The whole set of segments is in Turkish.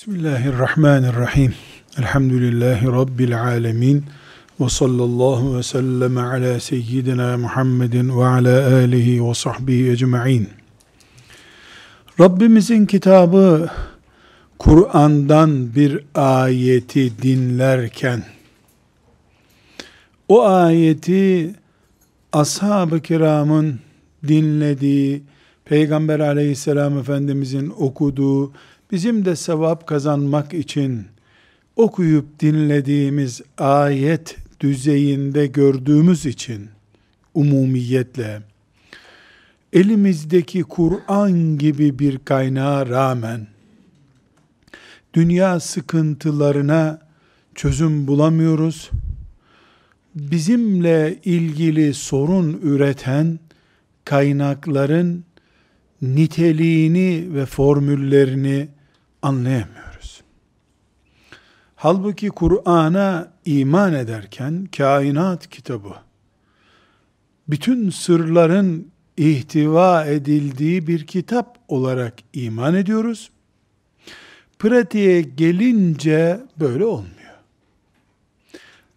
Bismillahirrahmanirrahim. Elhamdülillahi Rabbil alemin. Ve sallallahu ve sellem ala seyyidina Muhammedin ve ala alihi ve sahbihi ecma'in. Rabbimizin kitabı Kur'an'dan bir ayeti dinlerken o ayeti ashab-ı kiramın dinlediği, Peygamber aleyhisselam efendimizin okuduğu, bizim de sevap kazanmak için okuyup dinlediğimiz ayet düzeyinde gördüğümüz için umumiyetle elimizdeki Kur'an gibi bir kaynağa rağmen dünya sıkıntılarına çözüm bulamıyoruz. Bizimle ilgili sorun üreten kaynakların niteliğini ve formüllerini anlayamıyoruz. Halbuki Kur'an'a iman ederken kainat kitabı, bütün sırların ihtiva edildiği bir kitap olarak iman ediyoruz. Pratiğe gelince böyle olmuyor.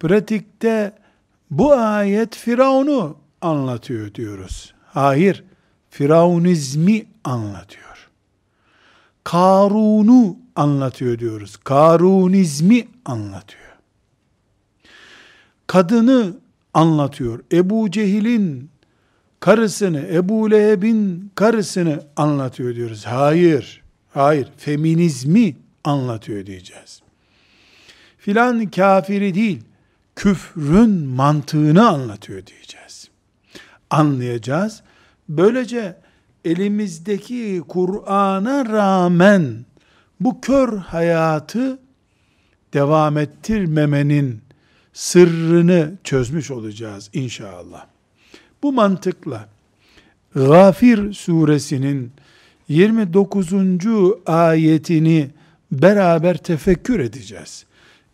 Pratikte bu ayet Firavun'u anlatıyor diyoruz. Hayır, Firavunizmi anlatıyor. Karun'u anlatıyor diyoruz. Karunizmi anlatıyor. Kadını anlatıyor. Ebu Cehil'in karısını, Ebu Leheb'in karısını anlatıyor diyoruz. Hayır, hayır, feminizmi anlatıyor diyeceğiz. Filan kafiri değil, küfrün mantığını anlatıyor diyeceğiz. Anlayacağız. Böylece elimizdeki Kur'an'a rağmen bu kör hayatı devam ettirmemenin sırrını çözmüş olacağız inşallah. Bu mantıkla Gafir suresinin 29. ayetini beraber tefekkür edeceğiz.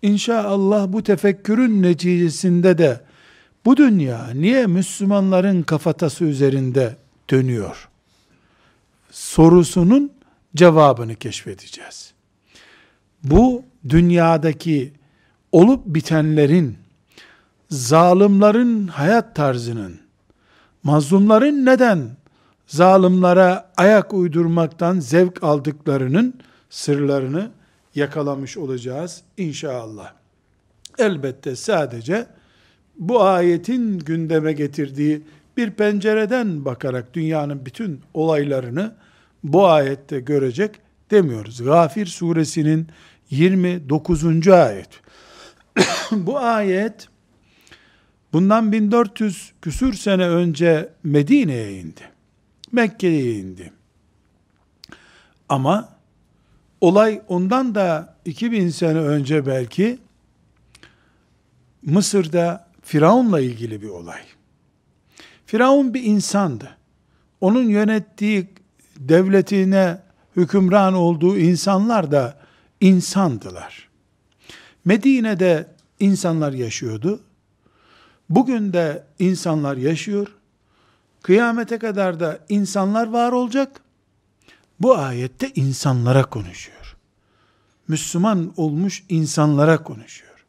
İnşallah bu tefekkürün neticesinde de bu dünya niye Müslümanların kafatası üzerinde dönüyor? Sorusunun cevabını keşfedeceğiz. Bu dünyadaki olup bitenlerin, zalimlerin hayat tarzının, mazlumların neden zalimlere ayak uydurmaktan zevk aldıklarının sırlarını yakalamış olacağız inşallah. Elbette sadece bu ayetin gündeme getirdiği bir pencereden bakarak dünyanın bütün olaylarını bu ayette görecek demiyoruz. Gafir suresinin 29. ayet. bu ayet bundan 1400 küsür sene önce Medine'ye indi. Mekke'ye indi. Ama olay ondan da 2000 sene önce belki Mısır'da Firavun'la ilgili bir olay. Firavun bir insandı. Onun yönettiği devletine hükümran olduğu insanlar da insandılar. Medine'de insanlar yaşıyordu. Bugün de insanlar yaşıyor. Kıyamete kadar da insanlar var olacak. Bu ayette insanlara konuşuyor. Müslüman olmuş insanlara konuşuyor.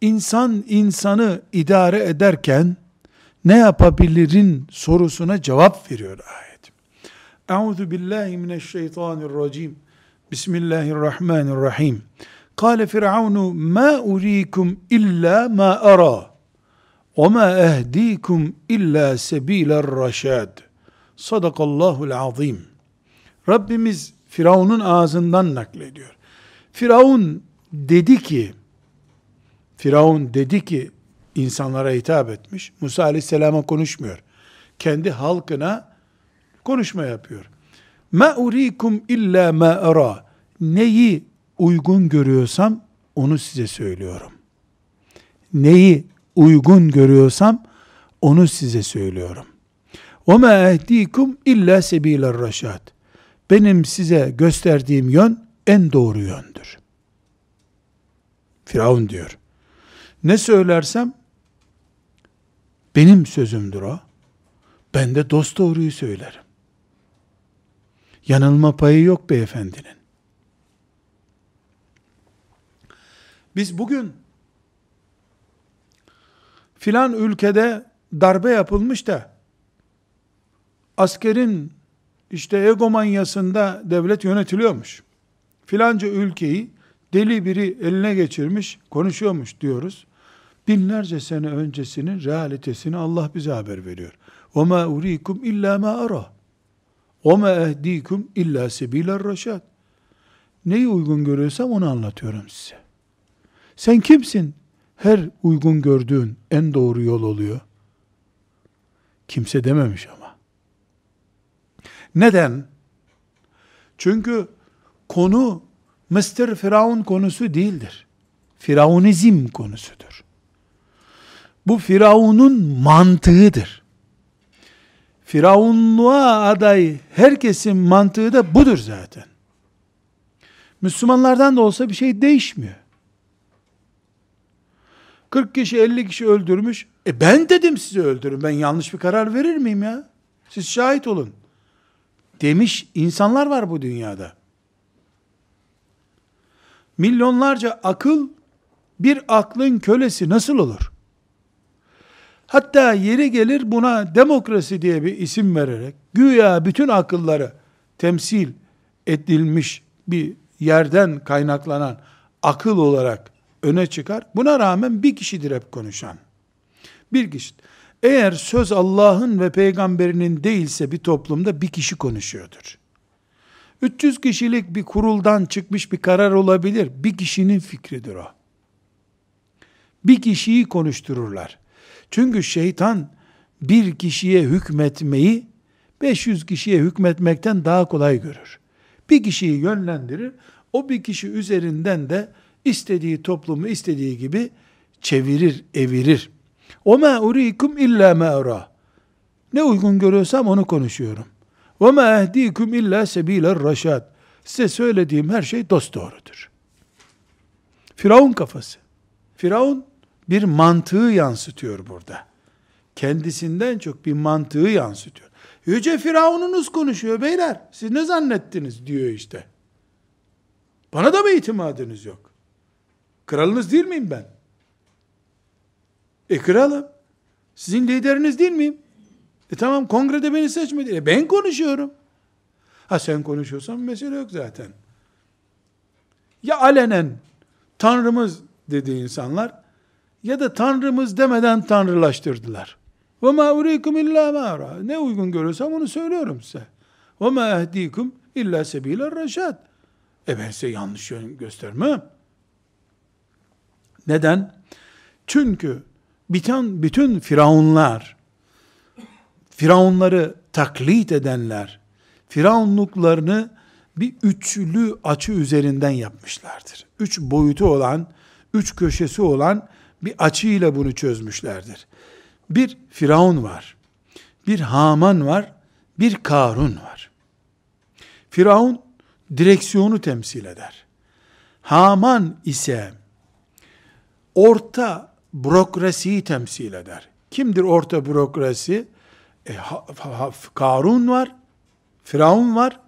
İnsan insanı idare ederken ne yapabilirin sorusuna cevap veriyor ayet. Euzu billahi mineşşeytanirracim. Bismillahirrahmanirrahim. Kale Firavunu ma urikum illa ma ara ve ma ehdikum illa sebiler raşad. Sadakallahul azim. Rabbimiz Firavun'un ağzından naklediyor. Firavun dedi ki, Firavun dedi ki, insanlara hitap etmiş. Musa aleyhisselama konuşmuyor. Kendi halkına konuşma yapıyor. Ma urikum illa ma ara. Neyi uygun görüyorsam onu size söylüyorum. Neyi uygun görüyorsam onu size söylüyorum. Ve ma ehdikum illa sebiler raşad. Benim size gösterdiğim yön en doğru yöndür. Firavun diyor. Ne söylersem benim sözümdür o. Ben de dost doğruyu söylerim. Yanılma payı yok beyefendinin. Biz bugün filan ülkede darbe yapılmış da askerin işte egomanyasında devlet yönetiliyormuş. Filanca ülkeyi deli biri eline geçirmiş, konuşuyormuş diyoruz Binlerce sene öncesinin realitesini Allah bize haber veriyor. وَمَا اُرِيكُمْ اِلَّا مَا اَرَى وَمَا اَهْد۪يكُمْ اِلَّا سَب۪يلَ الرَّشَادِ Neyi uygun görüyorsam onu anlatıyorum size. Sen kimsin? Her uygun gördüğün en doğru yol oluyor. Kimse dememiş ama. Neden? Çünkü konu Mr. Firavun konusu değildir. Firavunizm konusudur. Bu Firavun'un mantığıdır. Firavunluğa aday herkesin mantığı da budur zaten. Müslümanlardan da olsa bir şey değişmiyor. 40 kişi 50 kişi öldürmüş. E ben dedim size öldürün. Ben yanlış bir karar verir miyim ya? Siz şahit olun. Demiş insanlar var bu dünyada. Milyonlarca akıl bir aklın kölesi nasıl olur? Hatta yeri gelir buna demokrasi diye bir isim vererek güya bütün akılları temsil edilmiş bir yerden kaynaklanan akıl olarak öne çıkar. Buna rağmen bir kişidir hep konuşan. Bir kişi. Eğer söz Allah'ın ve peygamberinin değilse bir toplumda bir kişi konuşuyordur. 300 kişilik bir kuruldan çıkmış bir karar olabilir. Bir kişinin fikridir o. Bir kişiyi konuştururlar. Çünkü şeytan bir kişiye hükmetmeyi 500 kişiye hükmetmekten daha kolay görür. Bir kişiyi yönlendirir. O bir kişi üzerinden de istediği toplumu istediği gibi çevirir, evirir. O ma urikum illa ma Ne uygun görüyorsam onu konuşuyorum. Ve ma ehdikum illa sebiler raşad. Size söylediğim her şey dost doğrudur. Firavun kafası. Firavun bir mantığı yansıtıyor burada. Kendisinden çok bir mantığı yansıtıyor. Yüce Firavununuz konuşuyor beyler. Siz ne zannettiniz diyor işte. Bana da mı itimadınız yok? Kralınız değil miyim ben? E kralım. Sizin lideriniz değil miyim? E tamam kongrede beni seçmedi. E ben konuşuyorum. Ha sen konuşuyorsan mesele yok zaten. Ya alenen Tanrımız dedi insanlar ya da Tanrımız demeden tanrılaştırdılar. Ve ma urikum illa ma Ne uygun görüyorsam onu söylüyorum size. Ve ma ehdikum illa sebile reşad. E ben size yanlış yön göstermem. Neden? Çünkü bütün, bütün firavunlar, firavunları taklit edenler, firavunluklarını bir üçlü açı üzerinden yapmışlardır. Üç boyutu olan, üç köşesi olan bir açıyla bunu çözmüşlerdir. Bir Firavun var, bir Haman var, bir Karun var. Firavun direksiyonu temsil eder. Haman ise orta bürokrasiyi temsil eder. Kimdir orta bürokrasi? E, ha, ha, Karun var, Firavun var,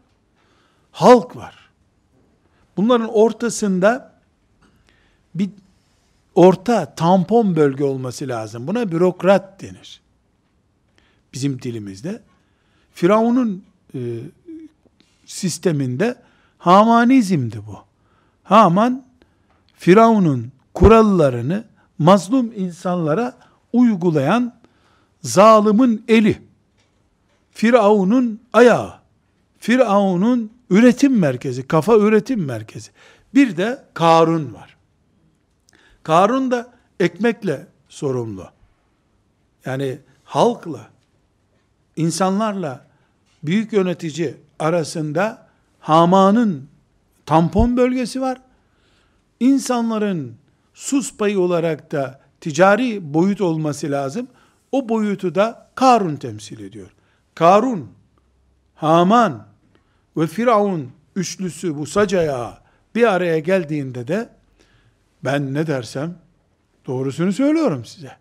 halk var. Bunların ortasında bir orta tampon bölge olması lazım. Buna bürokrat denir. Bizim dilimizde. Firavun'un e, sisteminde Hamanizmdi bu. Haman Firavun'un kurallarını mazlum insanlara uygulayan zalimin eli. Firavun'un ayağı. Firavun'un üretim merkezi, kafa üretim merkezi. Bir de Karun var. Karun da ekmekle sorumlu. Yani halkla, insanlarla büyük yönetici arasında Haman'ın tampon bölgesi var. İnsanların sus payı olarak da ticari boyut olması lazım. O boyutu da Karun temsil ediyor. Karun, Haman ve Firavun üçlüsü bu sac bir araya geldiğinde de ben ne dersem doğrusunu söylüyorum size.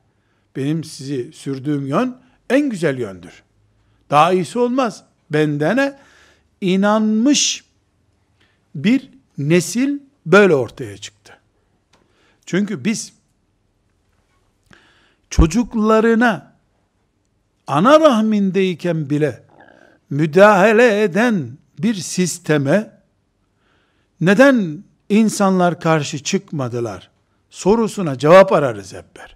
Benim sizi sürdüğüm yön en güzel yöndür. Daha iyisi olmaz. Bendene inanmış bir nesil böyle ortaya çıktı. Çünkü biz çocuklarına ana rahmindeyken bile müdahale eden bir sisteme neden insanlar karşı çıkmadılar? Sorusuna cevap ararız hep ber.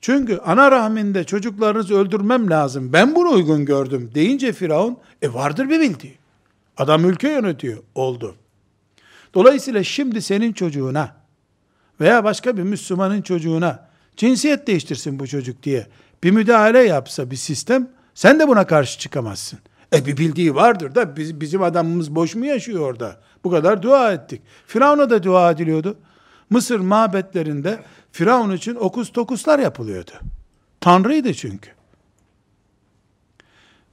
Çünkü ana rahminde çocuklarınızı öldürmem lazım. Ben bunu uygun gördüm deyince Firavun, e vardır bir bildiği. Adam ülke yönetiyor. Oldu. Dolayısıyla şimdi senin çocuğuna veya başka bir Müslümanın çocuğuna cinsiyet değiştirsin bu çocuk diye bir müdahale yapsa bir sistem sen de buna karşı çıkamazsın. E bir bildiği vardır da biz, bizim adamımız boş mu yaşıyor orada? Bu kadar dua ettik. Firavun'a da dua ediliyordu. Mısır mabetlerinde Firavun için okus tokuslar yapılıyordu. Tanrıydı çünkü.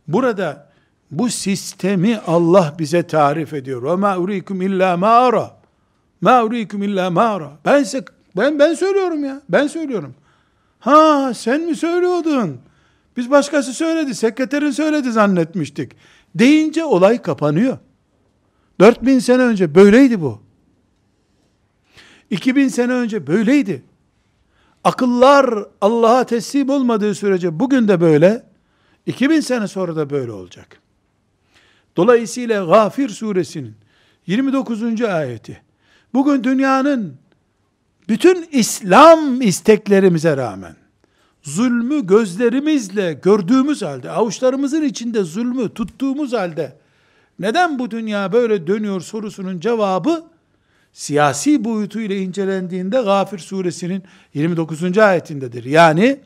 Burada bu sistemi Allah bize tarif ediyor. Ve ma urikum illa ma ara. Ma urikum illa ma ara. Ben ben ben söylüyorum ya. Ben söylüyorum. Ha sen mi söylüyordun? Biz başkası söyledi, sekreterin söyledi zannetmiştik. Deyince olay kapanıyor. 4000 sene önce böyleydi bu. 2000 sene önce böyleydi. Akıllar Allah'a teslim olmadığı sürece bugün de böyle, 2000 sene sonra da böyle olacak. Dolayısıyla Gafir suresinin 29. ayeti, bugün dünyanın bütün İslam isteklerimize rağmen, zulmü gözlerimizle gördüğümüz halde, avuçlarımızın içinde zulmü tuttuğumuz halde, neden bu dünya böyle dönüyor sorusunun cevabı, siyasi boyutuyla incelendiğinde Gafir suresinin 29. ayetindedir. Yani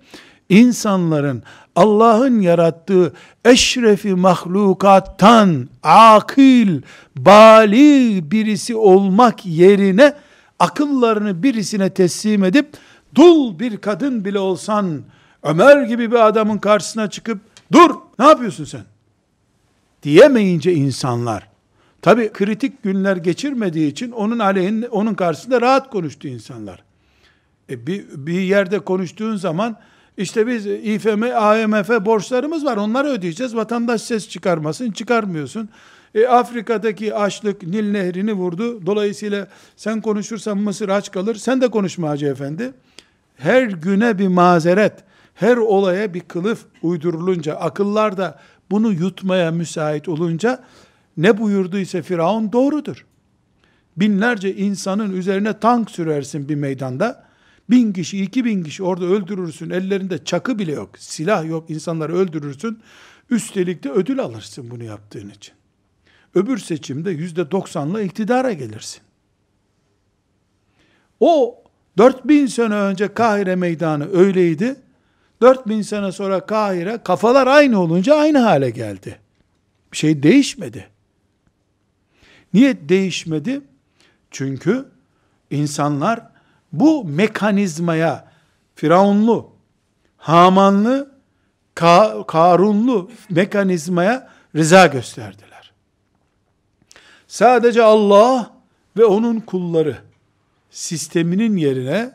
insanların Allah'ın yarattığı eşrefi mahlukattan akil, bali birisi olmak yerine akıllarını birisine teslim edip dul bir kadın bile olsan Ömer gibi bir adamın karşısına çıkıp dur ne yapıyorsun sen? Diyemeyince insanlar tabi kritik günler geçirmediği için onun aleyhinde onun karşısında rahat konuştu insanlar. E bir, bir yerde konuştuğun zaman işte biz İFM, AMF borçlarımız var onları ödeyeceğiz. Vatandaş ses çıkarmasın çıkarmıyorsun. E, Afrika'daki açlık Nil nehrini vurdu. Dolayısıyla sen konuşursan Mısır aç kalır. Sen de konuşma Hacı Efendi. Her güne bir mazeret, her olaya bir kılıf uydurulunca, akıllar da bunu yutmaya müsait olunca ne buyurduysa Firavun doğrudur. Binlerce insanın üzerine tank sürersin bir meydanda. Bin kişi, iki bin kişi orada öldürürsün. Ellerinde çakı bile yok. Silah yok. insanları öldürürsün. Üstelik de ödül alırsın bunu yaptığın için. Öbür seçimde yüzde doksanla iktidara gelirsin. O 4000 sene önce Kahire meydanı öyleydi. 4000 sene sonra Kahire kafalar aynı olunca aynı hale geldi. Bir şey değişmedi. Niye değişmedi? Çünkü insanlar bu mekanizmaya Firavunlu, Hamanlı, Ka Karunlu mekanizmaya rıza gösterdiler. Sadece Allah ve onun kulları sisteminin yerine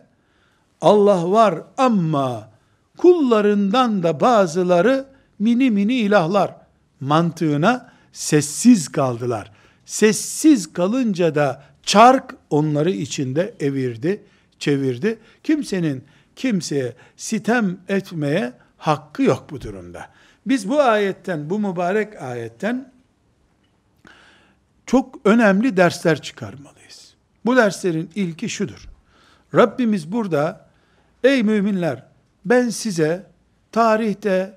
Allah var ama kullarından da bazıları mini mini ilahlar mantığına sessiz kaldılar. Sessiz kalınca da çark onları içinde evirdi, çevirdi. Kimsenin kimseye sitem etmeye hakkı yok bu durumda. Biz bu ayetten, bu mübarek ayetten çok önemli dersler çıkarmalıyız. Bu derslerin ilki şudur. Rabbimiz burada, ey müminler ben size tarihte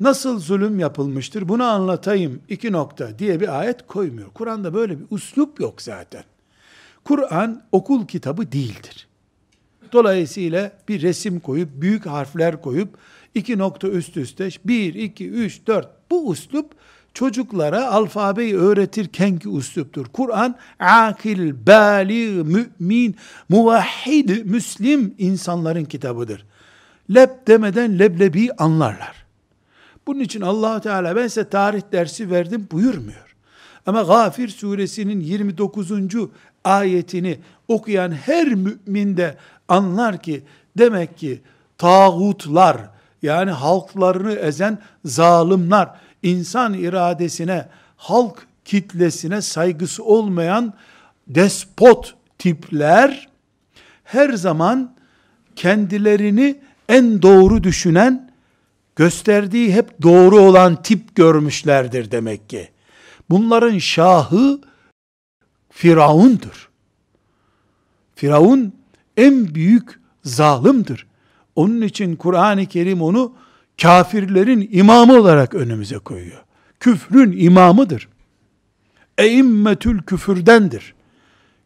nasıl zulüm yapılmıştır bunu anlatayım iki nokta diye bir ayet koymuyor. Kur'an'da böyle bir uslup yok zaten. Kur'an okul kitabı değildir. Dolayısıyla bir resim koyup, büyük harfler koyup, iki nokta üst üste, bir, iki, üç, dört, bu uslup çocuklara alfabeyi öğretirken ki usluptur. Kur'an akil, bali, mümin, muvahhid, müslim insanların kitabıdır. Leb demeden leblebi anlarlar. Bunun için allah Teala ben size tarih dersi verdim buyurmuyor. Ama Gafir suresinin 29. ayetini okuyan her mümin de anlar ki demek ki tağutlar yani halklarını ezen zalimler insan iradesine, halk kitlesine saygısı olmayan despot tipler her zaman kendilerini en doğru düşünen, gösterdiği hep doğru olan tip görmüşlerdir demek ki. Bunların şahı Firavundur. Firavun en büyük zalimdir. Onun için Kur'an-ı Kerim onu kafirlerin imamı olarak önümüze koyuyor. Küfrün imamıdır. Eimmetül küfürdendir.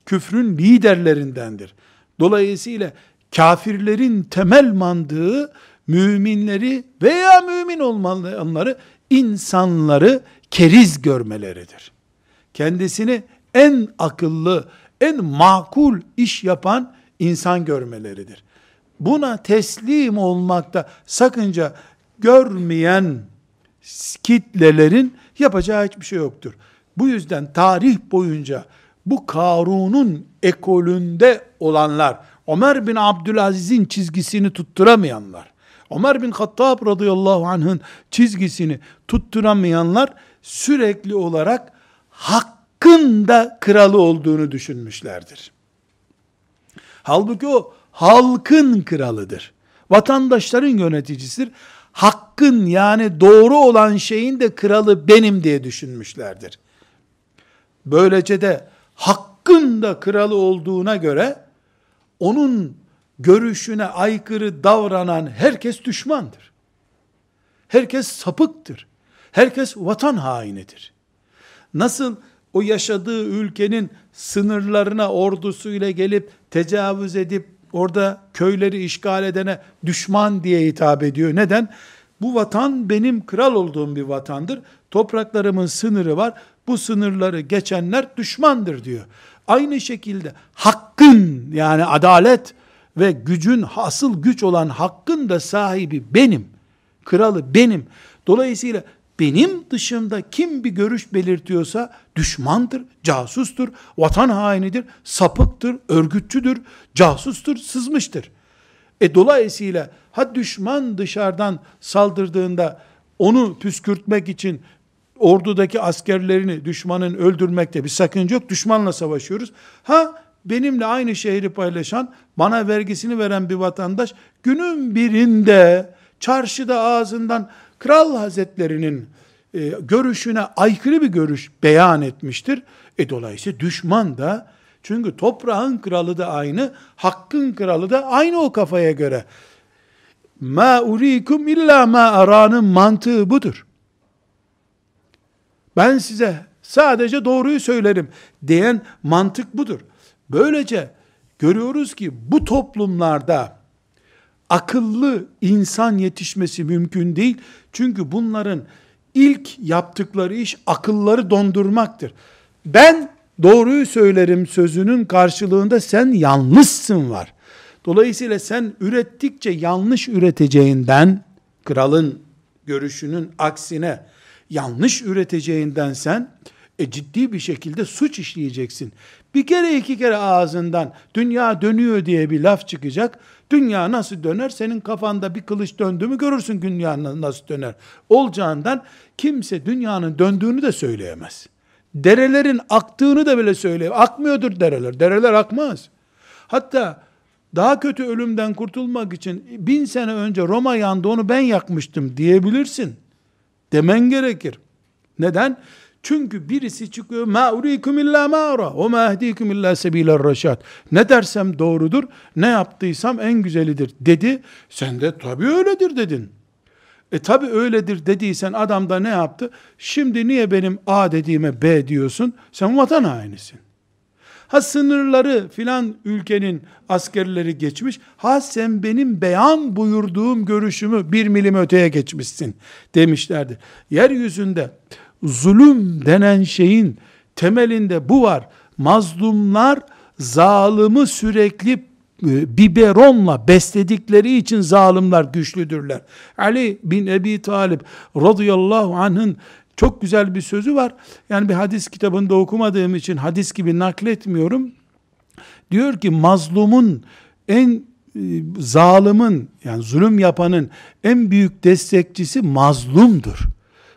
Küfrün liderlerindendir. Dolayısıyla kafirlerin temel mandığı müminleri veya mümin olmayanları insanları keriz görmeleridir. Kendisini en akıllı, en makul iş yapan insan görmeleridir. Buna teslim olmakta sakınca görmeyen kitlelerin yapacağı hiçbir şey yoktur. Bu yüzden tarih boyunca bu Karun'un ekolünde olanlar, Ömer bin Abdülaziz'in çizgisini tutturamayanlar, Ömer bin Hattab radıyallahu anh'ın çizgisini tutturamayanlar sürekli olarak hakkın da kralı olduğunu düşünmüşlerdir. Halbuki o halkın kralıdır. Vatandaşların yöneticisidir. Hakkın yani doğru olan şeyin de kralı benim diye düşünmüşlerdir. Böylece de hakkın da kralı olduğuna göre onun görüşüne aykırı davranan herkes düşmandır. Herkes sapıktır. Herkes vatan hainidir. Nasıl o yaşadığı ülkenin sınırlarına ordusuyla gelip tecavüz edip orada köyleri işgal edene düşman diye hitap ediyor. Neden? Bu vatan benim kral olduğum bir vatandır. Topraklarımın sınırı var. Bu sınırları geçenler düşmandır diyor. Aynı şekilde hakkın yani adalet ve gücün asıl güç olan hakkın da sahibi benim. Kralı benim. Dolayısıyla benim dışımda kim bir görüş belirtiyorsa düşmandır, casustur, vatan hainidir, sapıktır, örgütçüdür, casustur, sızmıştır. E dolayısıyla ha düşman dışarıdan saldırdığında onu püskürtmek için ordudaki askerlerini düşmanın öldürmekte bir sakınca yok. Düşmanla savaşıyoruz. Ha benimle aynı şehri paylaşan, bana vergisini veren bir vatandaş günün birinde çarşıda ağzından kral hazretlerinin e, görüşüne aykırı bir görüş beyan etmiştir. E dolayısıyla düşman da çünkü toprağın kralı da aynı, hakkın kralı da aynı o kafaya göre. Ma urikum illa ma aranın mantığı budur. Ben size sadece doğruyu söylerim diyen mantık budur. Böylece görüyoruz ki bu toplumlarda akıllı insan yetişmesi mümkün değil. Çünkü bunların ilk yaptıkları iş akılları dondurmaktır. Ben doğruyu söylerim sözünün karşılığında sen yanlışsın var. Dolayısıyla sen ürettikçe yanlış üreteceğinden, kralın görüşünün aksine yanlış üreteceğinden sen e, ciddi bir şekilde suç işleyeceksin. Bir kere iki kere ağzından dünya dönüyor diye bir laf çıkacak. Dünya nasıl döner? Senin kafanda bir kılıç döndü mü görürsün dünya nasıl döner. Olacağından kimse dünyanın döndüğünü de söyleyemez. Derelerin aktığını da bile söyleyemez. Akmıyordur dereler. Dereler akmaz. Hatta daha kötü ölümden kurtulmak için bin sene önce Roma yandı onu ben yakmıştım diyebilirsin. Demen gerekir. Neden? Çünkü birisi çıkıyor ma urikum illa ma ara ve ma ehdikum illa sebiler reşat. Ne dersem doğrudur, ne yaptıysam en güzelidir dedi. Sen de tabii öyledir dedin. E tabi öyledir dediysen adam da ne yaptı? Şimdi niye benim A dediğime B diyorsun? Sen vatan hainisin. Ha sınırları filan ülkenin askerleri geçmiş. Ha sen benim beyan buyurduğum görüşümü bir milim öteye geçmişsin demişlerdi. Yeryüzünde zulüm denen şeyin temelinde bu var. Mazlumlar zalimi sürekli e, biberonla besledikleri için zalimler güçlüdürler. Ali bin Ebi Talib radıyallahu anh'ın çok güzel bir sözü var. Yani bir hadis kitabında okumadığım için hadis gibi nakletmiyorum. Diyor ki mazlumun en e, zalimin yani zulüm yapanın en büyük destekçisi mazlumdur.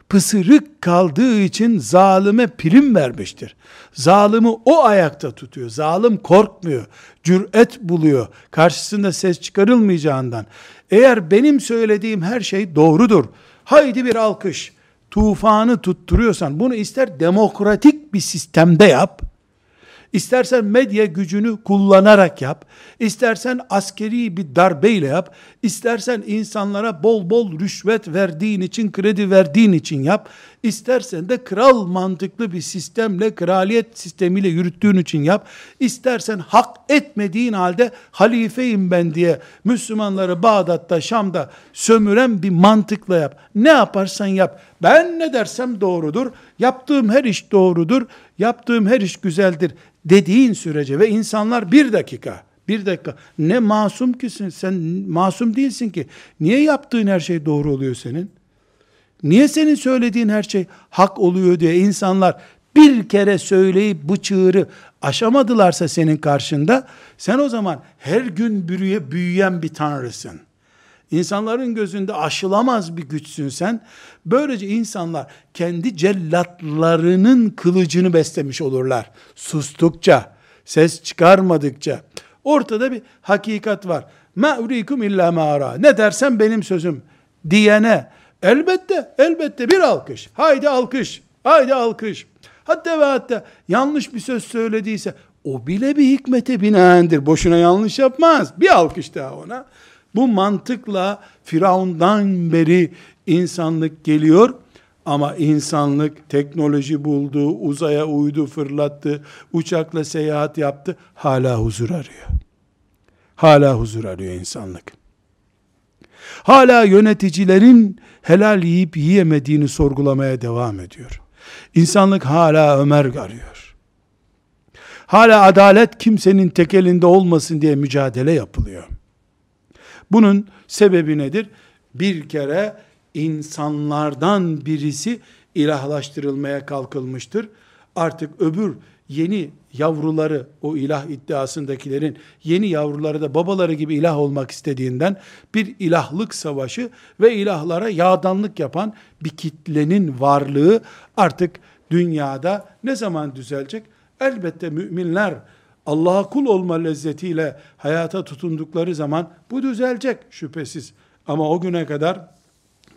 pısırık kaldığı için zalime prim vermiştir. Zalimi o ayakta tutuyor. Zalim korkmuyor. Cüret buluyor. Karşısında ses çıkarılmayacağından. Eğer benim söylediğim her şey doğrudur. Haydi bir alkış. Tufanı tutturuyorsan bunu ister demokratik bir sistemde yap İstersen medya gücünü kullanarak yap, istersen askeri bir darbeyle yap, istersen insanlara bol bol rüşvet verdiğin için, kredi verdiğin için yap, istersen de kral mantıklı bir sistemle, kraliyet sistemiyle yürüttüğün için yap, istersen hak etmediğin halde halifeyim ben diye Müslümanları Bağdat'ta, Şam'da sömüren bir mantıkla yap. Ne yaparsan yap. Ben ne dersem doğrudur. Yaptığım her iş doğrudur. Yaptığım her iş güzeldir dediğin sürece ve insanlar bir dakika, bir dakika ne masum kisin sen masum değilsin ki. Niye yaptığın her şey doğru oluyor senin? Niye senin söylediğin her şey hak oluyor diye insanlar bir kere söyleyip bu çığırı aşamadılarsa senin karşında sen o zaman her gün büyüye, büyüyen bir tanrısın. İnsanların gözünde aşılamaz bir güçsün sen. Böylece insanlar kendi cellatlarının kılıcını beslemiş olurlar. Sustukça, ses çıkarmadıkça. Ortada bir hakikat var. Ma urikum illa ma ara. Ne dersen benim sözüm diyene elbette elbette bir alkış. Haydi alkış. Haydi alkış. Hatta ve hatta yanlış bir söz söylediyse o bile bir hikmete binaendir. Boşuna yanlış yapmaz. Bir alkış daha ona. Bu mantıkla Firavundan beri insanlık geliyor ama insanlık teknoloji buldu, uzaya uydu, fırlattı, uçakla seyahat yaptı, hala huzur arıyor. Hala huzur arıyor insanlık. Hala yöneticilerin helal yiyip yiyemediğini sorgulamaya devam ediyor. İnsanlık hala Ömer arıyor. Hala adalet kimsenin tek elinde olmasın diye mücadele yapılıyor. Bunun sebebi nedir? Bir kere insanlardan birisi ilahlaştırılmaya kalkılmıştır. Artık öbür yeni yavruları o ilah iddiasındakilerin yeni yavruları da babaları gibi ilah olmak istediğinden bir ilahlık savaşı ve ilahlara yağdanlık yapan bir kitlenin varlığı artık dünyada ne zaman düzelecek? Elbette müminler Allah'a kul olma lezzetiyle hayata tutundukları zaman bu düzelecek şüphesiz. Ama o güne kadar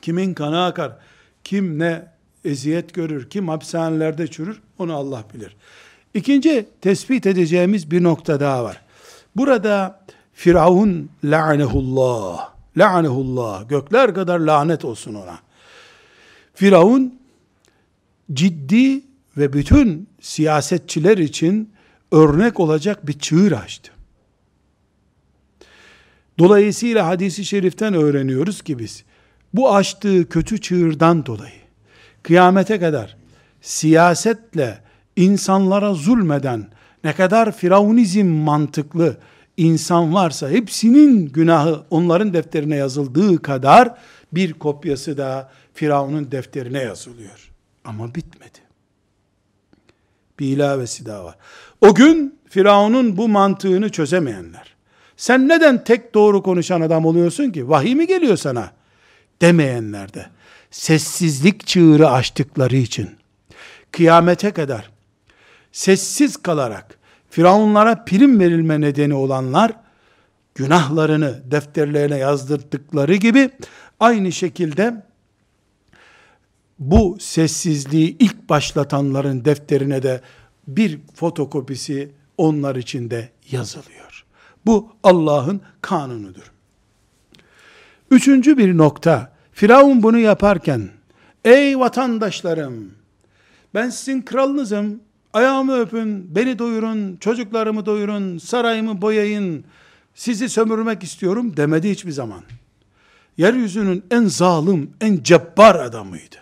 kimin kanı akar, kim ne eziyet görür, kim hapishanelerde çürür onu Allah bilir. İkinci tespit edeceğimiz bir nokta daha var. Burada Firavun la'nehullah, la'nehullah, gökler kadar lanet olsun ona. Firavun ciddi ve bütün siyasetçiler için örnek olacak bir çığır açtı. Dolayısıyla hadisi şeriften öğreniyoruz ki biz bu açtığı kötü çığırdan dolayı kıyamete kadar siyasetle insanlara zulmeden ne kadar firavunizm mantıklı insan varsa hepsinin günahı onların defterine yazıldığı kadar bir kopyası da Firavun'un defterine yazılıyor. Ama bitmedi. Bir ilavesi daha var. O gün Firavun'un bu mantığını çözemeyenler. Sen neden tek doğru konuşan adam oluyorsun ki? Vahiy mi geliyor sana? Demeyenler de. Sessizlik çığırı açtıkları için. Kıyamete kadar sessiz kalarak Firavunlara prim verilme nedeni olanlar günahlarını defterlerine yazdırdıkları gibi aynı şekilde bu sessizliği ilk başlatanların defterine de bir fotokopisi onlar için de yazılıyor. Bu Allah'ın kanunudur. Üçüncü bir nokta, Firavun bunu yaparken, ey vatandaşlarım, ben sizin kralınızım, ayağımı öpün, beni doyurun, çocuklarımı doyurun, sarayımı boyayın, sizi sömürmek istiyorum demedi hiçbir zaman. Yeryüzünün en zalim, en cebbar adamıydı.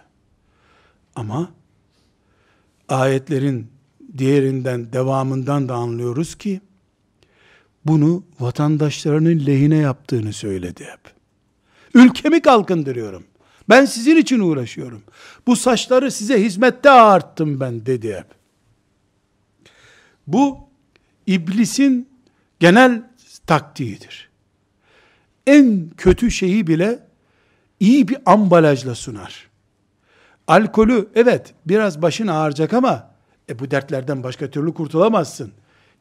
Ama ayetlerin diğerinden, devamından da anlıyoruz ki, bunu vatandaşlarının lehine yaptığını söyledi hep. Ülkemi kalkındırıyorum. Ben sizin için uğraşıyorum. Bu saçları size hizmette ağarttım ben dedi hep. Bu iblisin genel taktiğidir. En kötü şeyi bile iyi bir ambalajla sunar. Alkolü evet biraz başın ağrıyacak ama e bu dertlerden başka türlü kurtulamazsın.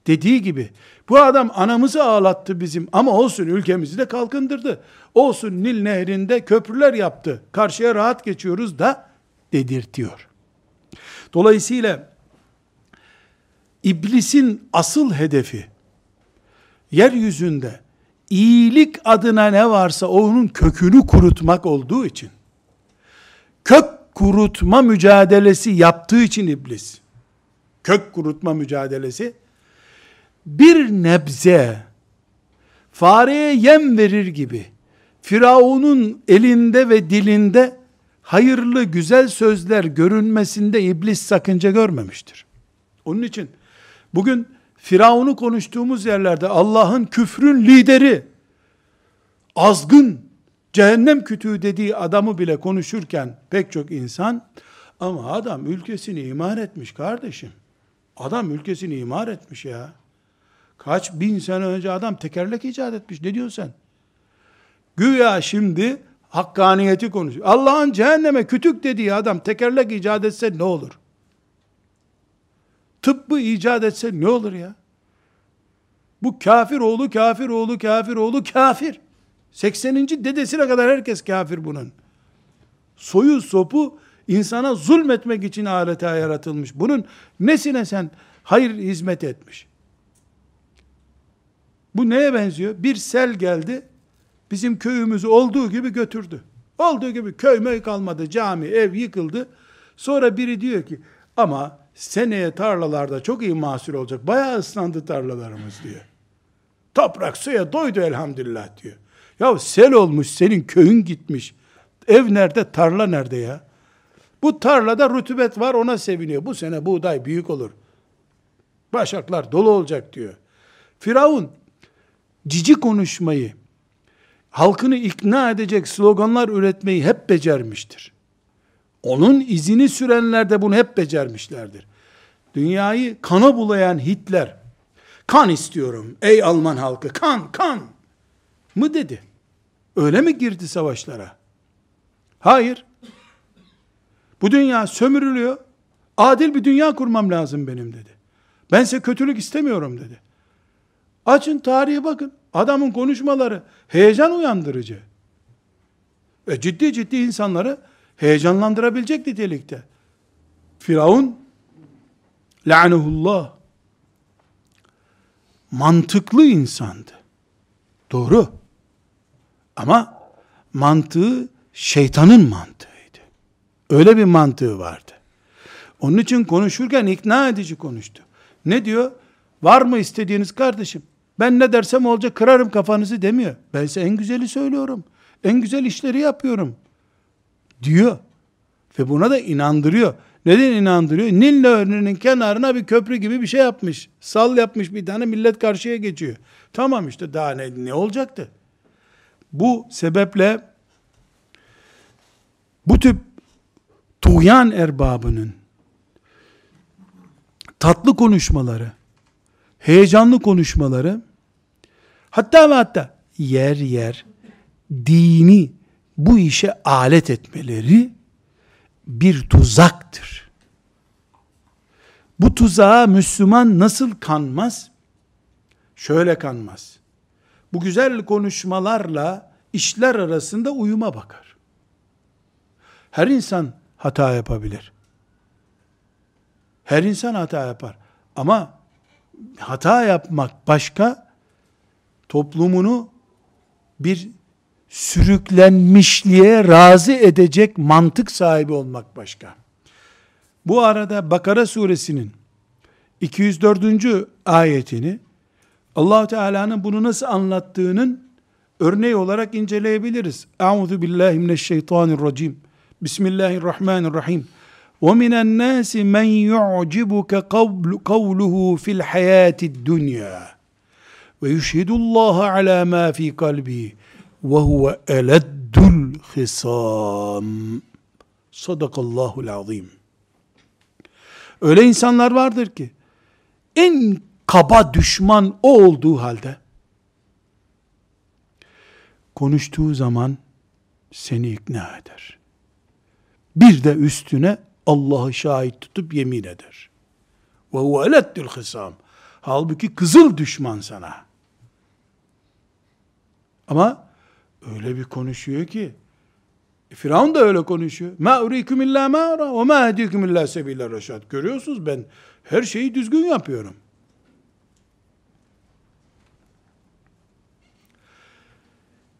Dediği gibi bu adam anamızı ağlattı bizim ama olsun ülkemizi de kalkındırdı. Olsun Nil nehrinde köprüler yaptı. Karşıya rahat geçiyoruz da dedirtiyor. Dolayısıyla iblisin asıl hedefi yeryüzünde iyilik adına ne varsa onun kökünü kurutmak olduğu için kök kurutma mücadelesi yaptığı için iblis kök kurutma mücadelesi bir nebze fareye yem verir gibi Firavun'un elinde ve dilinde hayırlı güzel sözler görünmesinde iblis sakınca görmemiştir. Onun için bugün Firavun'u konuştuğumuz yerlerde Allah'ın küfrün lideri, azgın, cehennem kütüğü dediği adamı bile konuşurken pek çok insan ama adam ülkesini imar etmiş kardeşim. Adam ülkesini imar etmiş ya. Kaç bin sene önce adam tekerlek icat etmiş. Ne diyorsun sen? Güya şimdi hakkaniyeti konuşuyor. Allah'ın cehenneme kütük dediği adam tekerlek icat etse ne olur? Tıbbı icat etse ne olur ya? Bu kafir oğlu, kafir oğlu, kafir oğlu, kafir. 80. dedesine kadar herkes kafir bunun. Soyu sopu insana zulmetmek için aleta yaratılmış. Bunun nesine sen hayır hizmet etmiş? Bu neye benziyor? Bir sel geldi, bizim köyümüzü olduğu gibi götürdü. Olduğu gibi köy möy kalmadı, cami, ev yıkıldı. Sonra biri diyor ki, ama seneye tarlalarda çok iyi mahsul olacak. Bayağı ıslandı tarlalarımız diyor. Toprak suya doydu elhamdülillah diyor. Ya sel olmuş, senin köyün gitmiş. Ev nerede, tarla nerede ya? Bu tarlada rutubet var ona seviniyor. Bu sene buğday büyük olur. Başaklar dolu olacak diyor. Firavun cici konuşmayı, halkını ikna edecek sloganlar üretmeyi hep becermiştir. Onun izini sürenler de bunu hep becermişlerdir. Dünyayı kana bulayan Hitler, kan istiyorum ey Alman halkı, kan, kan mı dedi. Öyle mi girdi savaşlara? Hayır. Bu dünya sömürülüyor. Adil bir dünya kurmam lazım benim dedi. Bense kötülük istemiyorum dedi. Açın tarihe bakın. Adamın konuşmaları heyecan uyandırıcı. Ve ciddi ciddi insanları heyecanlandırabilecek nitelikte. Firavun la'nehullah mantıklı insandı. Doğru. Ama mantığı şeytanın mantığıydı. Öyle bir mantığı vardı. Onun için konuşurken ikna edici konuştu. Ne diyor? Var mı istediğiniz kardeşim? Ben ne dersem olacak kırarım kafanızı demiyor. Ben size en güzeli söylüyorum. En güzel işleri yapıyorum. Diyor. Ve buna da inandırıyor. Neden inandırıyor? Nil Nehri'nin kenarına bir köprü gibi bir şey yapmış. Sal yapmış bir tane millet karşıya geçiyor. Tamam işte daha ne, ne olacaktı? Bu sebeple bu tip tuğyan erbabının tatlı konuşmaları, heyecanlı konuşmaları, hatta ve hatta yer yer dini bu işe alet etmeleri bir tuzaktır. Bu tuzağa Müslüman nasıl kanmaz? Şöyle kanmaz. Bu güzel konuşmalarla işler arasında uyuma bakar. Her insan hata yapabilir. Her insan hata yapar. Ama hata yapmak başka, toplumunu bir sürüklenmişliğe razı edecek mantık sahibi olmak başka. Bu arada Bakara suresinin 204. ayetini allah Teala'nın bunu nasıl anlattığının örneği olarak inceleyebiliriz. Euzu billahi mineşşeytanirracim. Bismillahirrahmanirrahim. Ve minen nasi men yu'cibuke kavluhu fil hayatid dunya ve yushhidu Allah ala ma fi kalbihi ve huve eleddül hisam. Sadakallahul azim. Öyle insanlar vardır ki en kaba düşman o olduğu halde konuştuğu zaman seni ikna eder. Bir de üstüne Allah'ı şahit tutup yemin eder. Ve huve eleddül hisam. Halbuki kızıl düşman sana. Ama öyle bir konuşuyor ki e, Firavun da öyle konuşuyor. Ma urikum illa ma ara ve ma ehdikum illa sebile reşad. Görüyorsunuz ben her şeyi düzgün yapıyorum.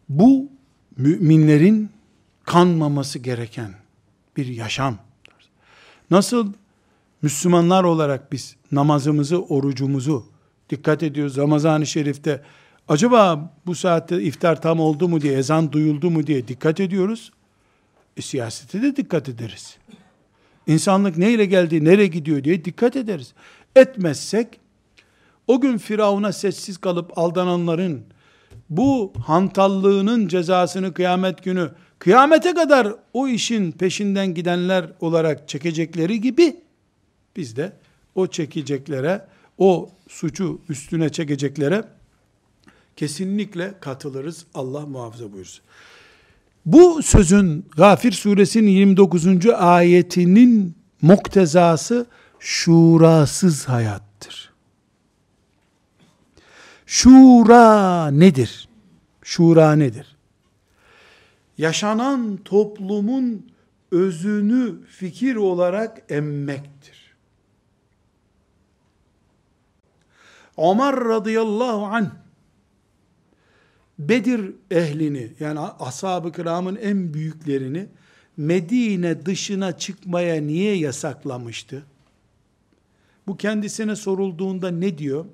Bu müminlerin kanmaması gereken bir yaşam. Nasıl Müslümanlar olarak biz namazımızı, orucumuzu dikkat ediyoruz. Ramazan-ı Şerif'te acaba bu saatte iftar tam oldu mu diye, ezan duyuldu mu diye dikkat ediyoruz. E, siyasete de dikkat ederiz. İnsanlık neyle geldi, nereye gidiyor diye dikkat ederiz. Etmezsek, o gün Firavun'a sessiz kalıp aldananların, bu hantallığının cezasını kıyamet günü, kıyamete kadar o işin peşinden gidenler olarak çekecekleri gibi, biz de o çekeceklere, o suçu üstüne çekeceklere kesinlikle katılırız. Allah muhafaza buyursun. Bu sözün Gafir suresinin 29. ayetinin muktezası şurasız hayattır. Şura nedir? Şura nedir? Yaşanan toplumun özünü fikir olarak emmektir. Ömer radıyallahu anh Bedir ehlini yani ashab-ı kiramın en büyüklerini Medine dışına çıkmaya niye yasaklamıştı? Bu kendisine sorulduğunda ne diyor?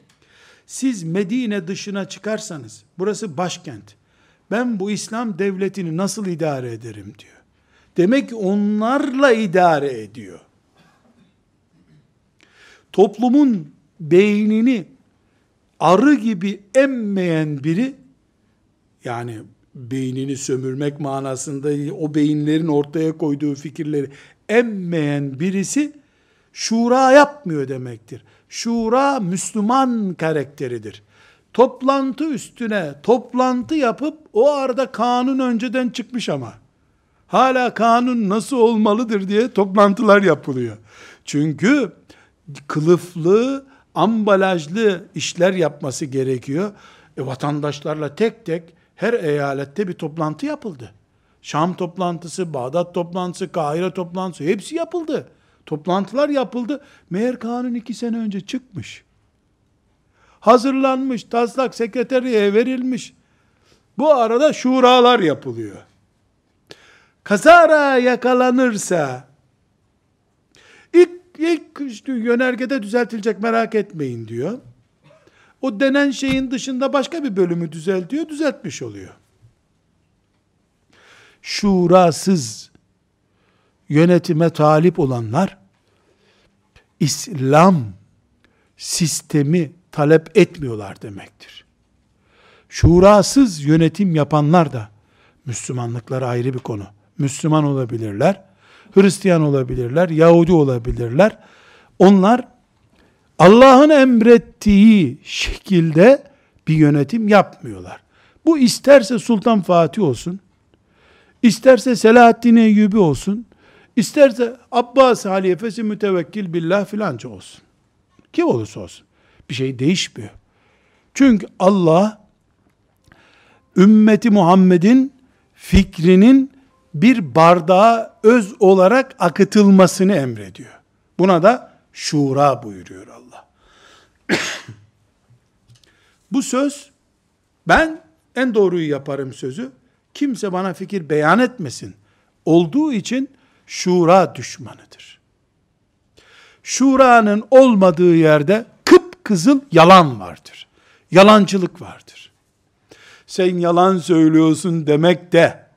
Siz Medine dışına çıkarsanız, burası başkent, ben bu İslam devletini nasıl idare ederim diyor. Demek ki onlarla idare ediyor. Toplumun beynini arı gibi emmeyen biri yani beynini sömürmek manasında o beyinlerin ortaya koyduğu fikirleri emmeyen birisi şura yapmıyor demektir. Şura Müslüman karakteridir. Toplantı üstüne toplantı yapıp o arada kanun önceden çıkmış ama hala kanun nasıl olmalıdır diye toplantılar yapılıyor. Çünkü kılıflı, ambalajlı işler yapması gerekiyor. E, vatandaşlarla tek tek her eyalette bir toplantı yapıldı. Şam toplantısı, Bağdat toplantısı, Kahire toplantısı hepsi yapıldı. Toplantılar yapıldı. Meğer kanun iki sene önce çıkmış. Hazırlanmış, taslak sekreteriye verilmiş. Bu arada şuralar yapılıyor. Kazara yakalanırsa ilk, ilk işte yönergede düzeltilecek merak etmeyin diyor o denen şeyin dışında başka bir bölümü düzeltiyor, düzeltmiş oluyor. Şurasız yönetime talip olanlar İslam sistemi talep etmiyorlar demektir. Şurasız yönetim yapanlar da Müslümanlıkları ayrı bir konu. Müslüman olabilirler, Hristiyan olabilirler, Yahudi olabilirler. Onlar Allah'ın emrettiği şekilde bir yönetim yapmıyorlar. Bu isterse Sultan Fatih olsun, isterse Selahaddin Eyyubi olsun, isterse Abbas halifesi mütevekkil billah filanca olsun. Kim olursa olsun. Bir şey değişmiyor. Çünkü Allah ümmeti Muhammed'in fikrinin bir bardağa öz olarak akıtılmasını emrediyor. Buna da şura buyuruyor Allah. Bu söz ben en doğruyu yaparım sözü kimse bana fikir beyan etmesin. Olduğu için şura düşmanıdır. Şuranın olmadığı yerde kıpkızıl yalan vardır. Yalancılık vardır. Sen yalan söylüyorsun demek de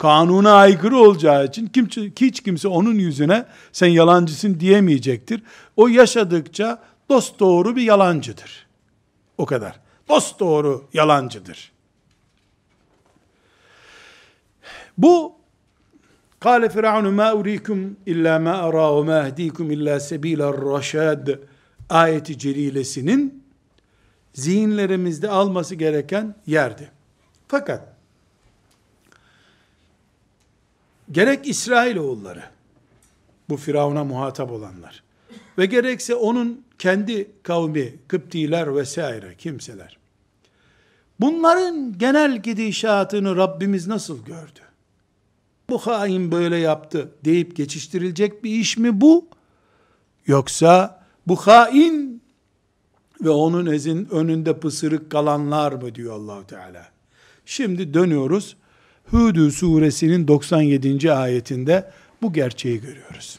kanuna aykırı olacağı için kimse, hiç kimse onun yüzüne sen yalancısın diyemeyecektir. O yaşadıkça dost doğru bir yalancıdır. O kadar. Dost doğru yalancıdır. Bu Kale Firavun ma urikum illa ma ara ve ma ehdikum illa sebiler raşad ayeti celilesinin zihinlerimizde alması gereken yerdi. Fakat gerek İsrailoğulları Bu Firavun'a muhatap olanlar. Ve gerekse onun kendi kavmi, Kıptiler vesaire kimseler. Bunların genel gidişatını Rabbimiz nasıl gördü? Bu hain böyle yaptı deyip geçiştirilecek bir iş mi bu? Yoksa bu hain ve onun ezin önünde pısırık kalanlar mı diyor Allahu Teala. Şimdi dönüyoruz. Hud suresinin 97. ayetinde bu gerçeği görüyoruz.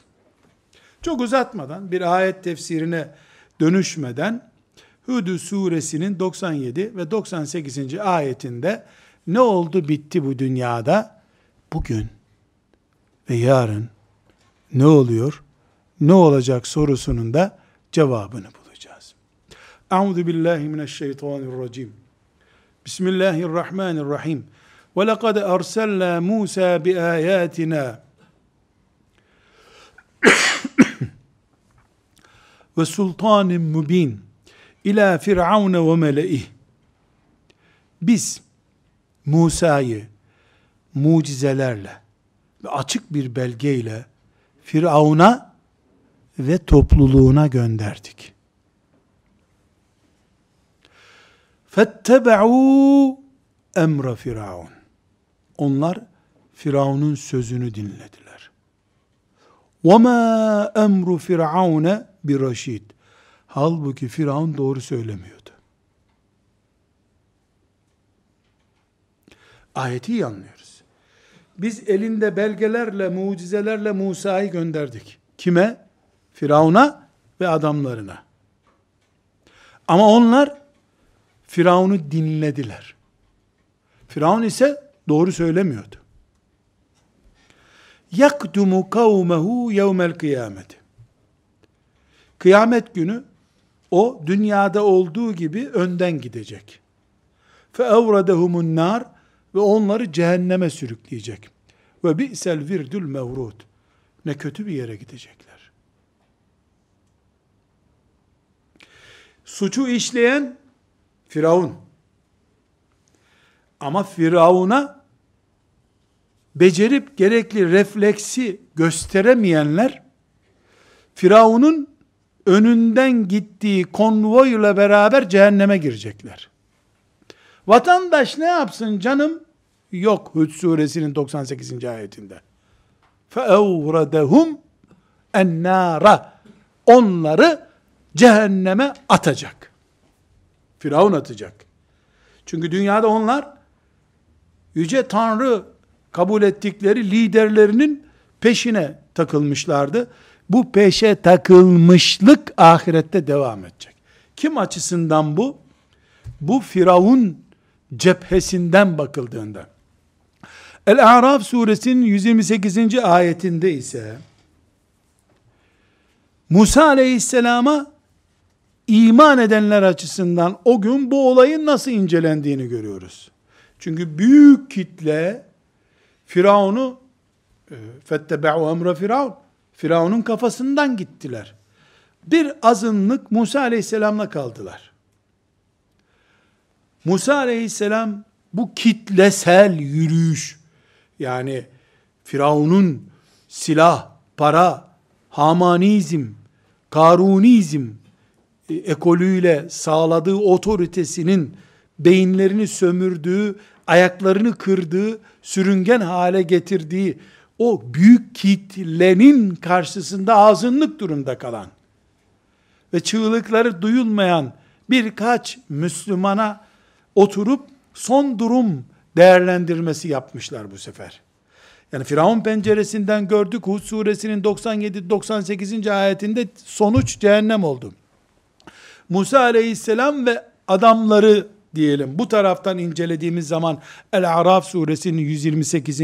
Çok uzatmadan bir ayet tefsirine dönüşmeden Hud suresinin 97 ve 98. ayetinde ne oldu bitti bu dünyada? Bugün ve yarın ne oluyor? Ne olacak sorusunun da cevabını bulacağız. Euzu billahi mineşşeytanirracim. Bismillahirrahmanirrahim. Erselna Musa bi ayatina ve sultanin mubin ila firavun ve meleih. Biz Musa'yı mucizelerle ve açık bir belgeyle Firavun'a ve topluluğuna gönderdik. Fettebe'u emre Firavun. Onlar Firavun'un sözünü dinlediler. وَمَا emru Firavune bir raşid. Halbuki Firavun doğru söylemiyordu. Ayeti iyi anlıyoruz. Biz elinde belgelerle, mucizelerle Musa'yı gönderdik. Kime? Firavun'a ve adamlarına. Ama onlar Firavun'u dinlediler. Firavun ise doğru söylemiyordu. Yakdumu kavmehu yevmel kıyameti. Kıyamet günü o dünyada olduğu gibi önden gidecek. Fe evredehumun nar ve onları cehenneme sürükleyecek. Ve bi'sel virdül mevrud. Ne kötü bir yere gidecekler. Suçu işleyen Firavun. Ama Firavun'a becerip gerekli refleksi gösteremeyenler Firavun'un önünden gittiği konvoyla beraber cehenneme girecekler. Vatandaş ne yapsın canım? Yok Hud suresinin 98. ayetinde. فَاَوْرَدَهُمْ اَنَّارَ Onları cehenneme atacak. Firavun atacak. Çünkü dünyada onlar yüce Tanrı kabul ettikleri liderlerinin peşine takılmışlardı. Bu peşe takılmışlık ahirette devam edecek. Kim açısından bu? Bu Firavun cephesinden bakıldığında. El-A'raf suresinin 128. ayetinde ise Musa aleyhisselama iman edenler açısından o gün bu olayın nasıl incelendiğini görüyoruz. Çünkü büyük kitle Firavun'u e, fettebe'u emre Firavun Firavun'un kafasından gittiler. Bir azınlık Musa aleyhisselamla kaldılar. Musa aleyhisselam bu kitlesel yürüyüş yani Firavun'un silah, para, hamanizm, karunizm e, ekolüyle sağladığı otoritesinin beyinlerini sömürdüğü, ayaklarını kırdığı, sürüngen hale getirdiği o büyük kitlenin karşısında azınlık durumda kalan ve çığlıkları duyulmayan birkaç Müslümana oturup son durum değerlendirmesi yapmışlar bu sefer. Yani Firavun penceresinden gördük Hud suresinin 97-98. ayetinde sonuç cehennem oldu. Musa aleyhisselam ve adamları diyelim. Bu taraftan incelediğimiz zaman El-Araf suresinin 128.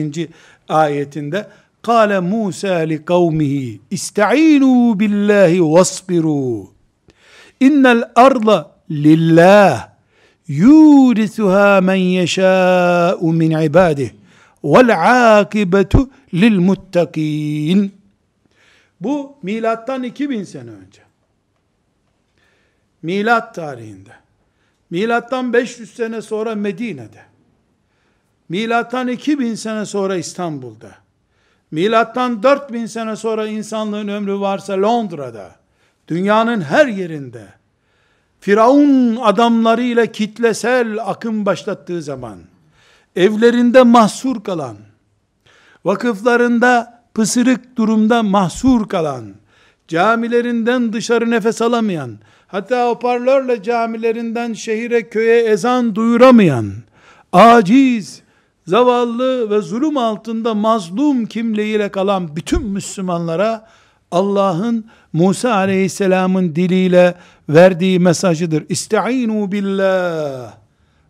ayetinde Kale Musa li kavmihi ista'inu billahi vasbiru innel arda lillah yurisuha men yeşâ'u min ibadih vel akibetu lil muttakin bu milattan 2000 sene önce milat tarihinde Milattan 500 sene sonra Medine'de, milattan 2000 sene sonra İstanbul'da. Milattan 4000 sene sonra insanlığın ömrü varsa Londra'da, dünyanın her yerinde, Firavun adamlarıyla kitlesel akım başlattığı zaman, evlerinde mahsur kalan, vakıflarında pısırık durumda mahsur kalan, camilerinden dışarı nefes alamayan, hatta hoparlörle camilerinden şehire köye ezan duyuramayan, aciz, zavallı ve zulüm altında mazlum kimliğiyle kalan bütün Müslümanlara Allah'ın Musa aleyhisselamın diliyle verdiği mesajıdır. İsta'inu billah.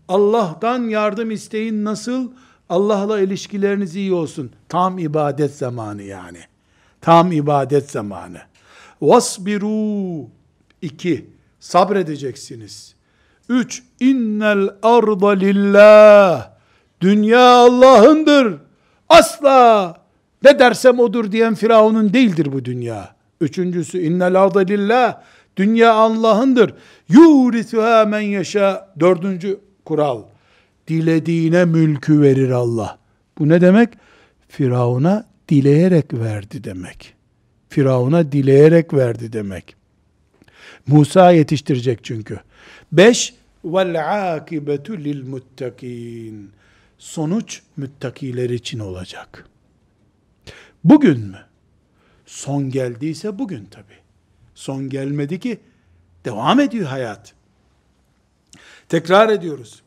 Allah'tan yardım isteyin nasıl? Allah'la ilişkileriniz iyi olsun. Tam ibadet zamanı yani. Tam ibadet zamanı. Vasbiru. İki Sabredeceksiniz. Üç. İnnel arda lillah. Dünya Allah'ındır. Asla ne dersem odur diyen Firavun'un değildir bu dünya. Üçüncüsü innel arda lillah. Dünya Allah'ındır. Yurithuha men yaşa. Dördüncü kural. Dilediğine mülkü verir Allah. Bu ne demek? Firavun'a dileyerek verdi demek. Firavun'a dileyerek verdi demek. Musa yetiştirecek çünkü. Beş, vel akibetu lil muttakin. Sonuç müttakiler için olacak. Bugün mü? Son geldiyse bugün tabi. Son gelmedi ki devam ediyor hayat. Tekrar ediyoruz.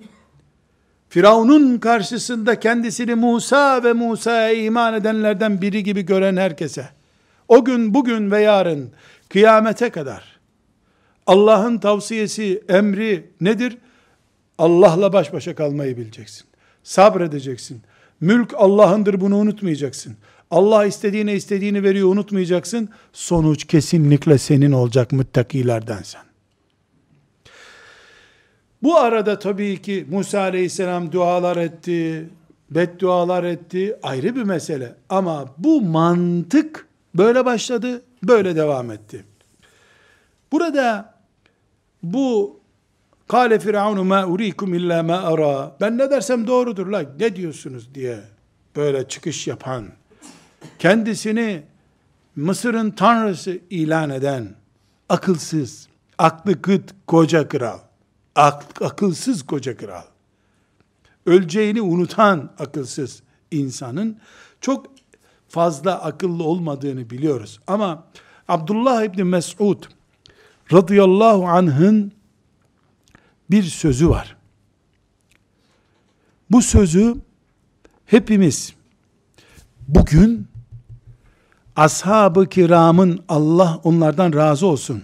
Firavun'un karşısında kendisini Musa ve Musa'ya iman edenlerden biri gibi gören herkese, o gün, bugün ve yarın, kıyamete kadar, Allah'ın tavsiyesi, emri nedir? Allah'la baş başa kalmayı bileceksin. Sabredeceksin. Mülk Allah'ındır bunu unutmayacaksın. Allah istediğine istediğini veriyor unutmayacaksın. Sonuç kesinlikle senin olacak müttakilerden sen. Bu arada tabii ki Musa aleyhisselam dualar etti, beddualar etti, ayrı bir mesele. Ama bu mantık böyle başladı, böyle devam etti. Burada bu Kale firavunu ma urikum illa ma ara. Ben ne dersem doğrudur la. Ne diyorsunuz diye böyle çıkış yapan, kendisini Mısır'ın tanrısı ilan eden, akılsız, aklı kıt koca kral, ak, akılsız koca kral, öleceğini unutan akılsız insanın çok fazla akıllı olmadığını biliyoruz. Ama Abdullah İbni Mes'ud radıyallahu anh'ın bir sözü var. Bu sözü hepimiz bugün ashab-ı kiramın Allah onlardan razı olsun.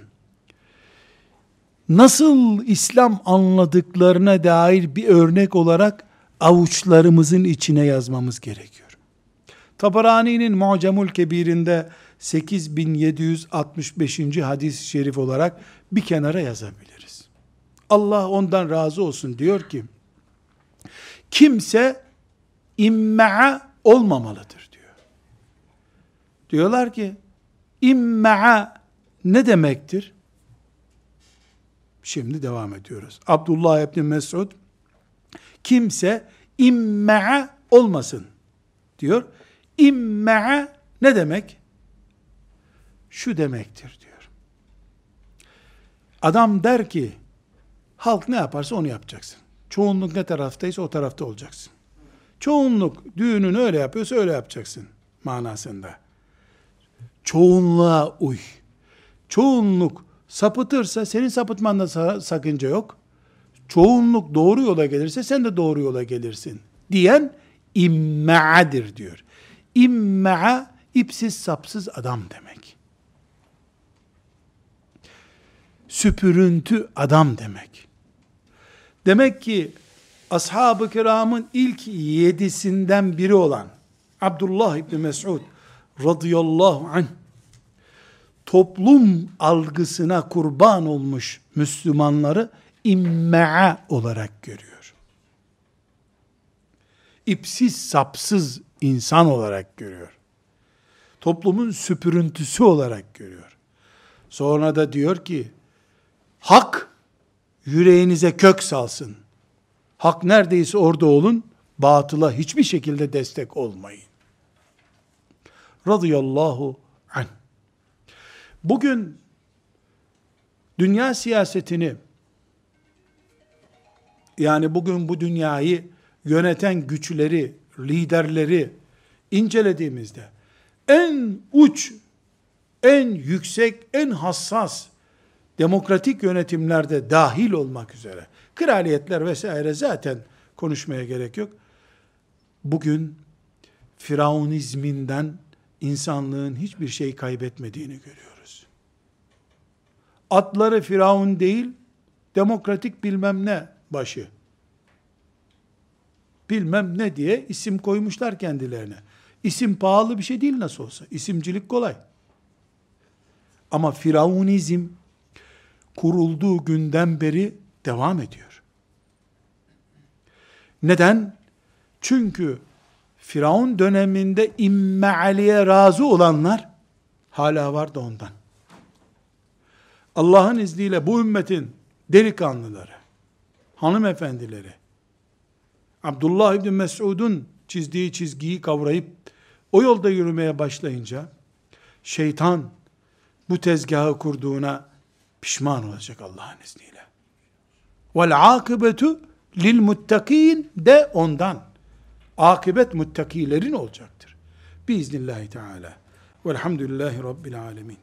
Nasıl İslam anladıklarına dair bir örnek olarak avuçlarımızın içine yazmamız gerekiyor. Tabarani'nin Mu'camul Kebir'inde 8765. hadis-i şerif olarak bir kenara yazabiliriz. Allah ondan razı olsun diyor ki, kimse imma'a olmamalıdır diyor. Diyorlar ki, imma'a ne demektir? Şimdi devam ediyoruz. Abdullah ibn Mesud, kimse imma'a olmasın diyor. İmma'a ne demek? Şu demektir diyor. Adam der ki, halk ne yaparsa onu yapacaksın. Çoğunluk ne taraftaysa o tarafta olacaksın. Çoğunluk düğününü öyle yapıyorsa öyle yapacaksın manasında. Çoğunluğa uy. Çoğunluk sapıtırsa senin sapıtmanda sakınca yok. Çoğunluk doğru yola gelirse sen de doğru yola gelirsin. Diyen imma'adir diyor. İmma'a ipsiz sapsız adam demek. Süpürüntü adam demek. Demek ki ashab-ı kiramın ilk yedisinden biri olan Abdullah İbni Mes'ud radıyallahu anh toplum algısına kurban olmuş Müslümanları imma'a olarak görüyor. İpsiz sapsız insan olarak görüyor. Toplumun süpürüntüsü olarak görüyor. Sonra da diyor ki, hak yüreğinize kök salsın. Hak neredeyse orada olun, batıla hiçbir şekilde destek olmayın. radıyallahu anh. Bugün dünya siyasetini yani bugün bu dünyayı yöneten güçleri, liderleri incelediğimizde en uç, en yüksek, en hassas demokratik yönetimlerde dahil olmak üzere kraliyetler vesaire zaten konuşmaya gerek yok. Bugün Firavunizminden insanlığın hiçbir şey kaybetmediğini görüyoruz. Atları Firavun değil, demokratik bilmem ne başı. Bilmem ne diye isim koymuşlar kendilerine. İsim pahalı bir şey değil nasıl olsa. İsimcilik kolay. Ama Firavunizm kurulduğu günden beri devam ediyor. Neden? Çünkü Firavun döneminde immealiye razı olanlar hala var da ondan. Allah'ın izniyle bu ümmetin delikanlıları, hanımefendileri, Abdullah İbni Mesud'un çizdiği çizgiyi kavrayıp o yolda yürümeye başlayınca şeytan bu tezgahı kurduğuna pişman olacak Allah'ın izniyle. Vel akıbetu lil muttakin de ondan. Akıbet muttakilerin olacaktır. Biiznillahü teala. Velhamdülillahi Rabbil alemin.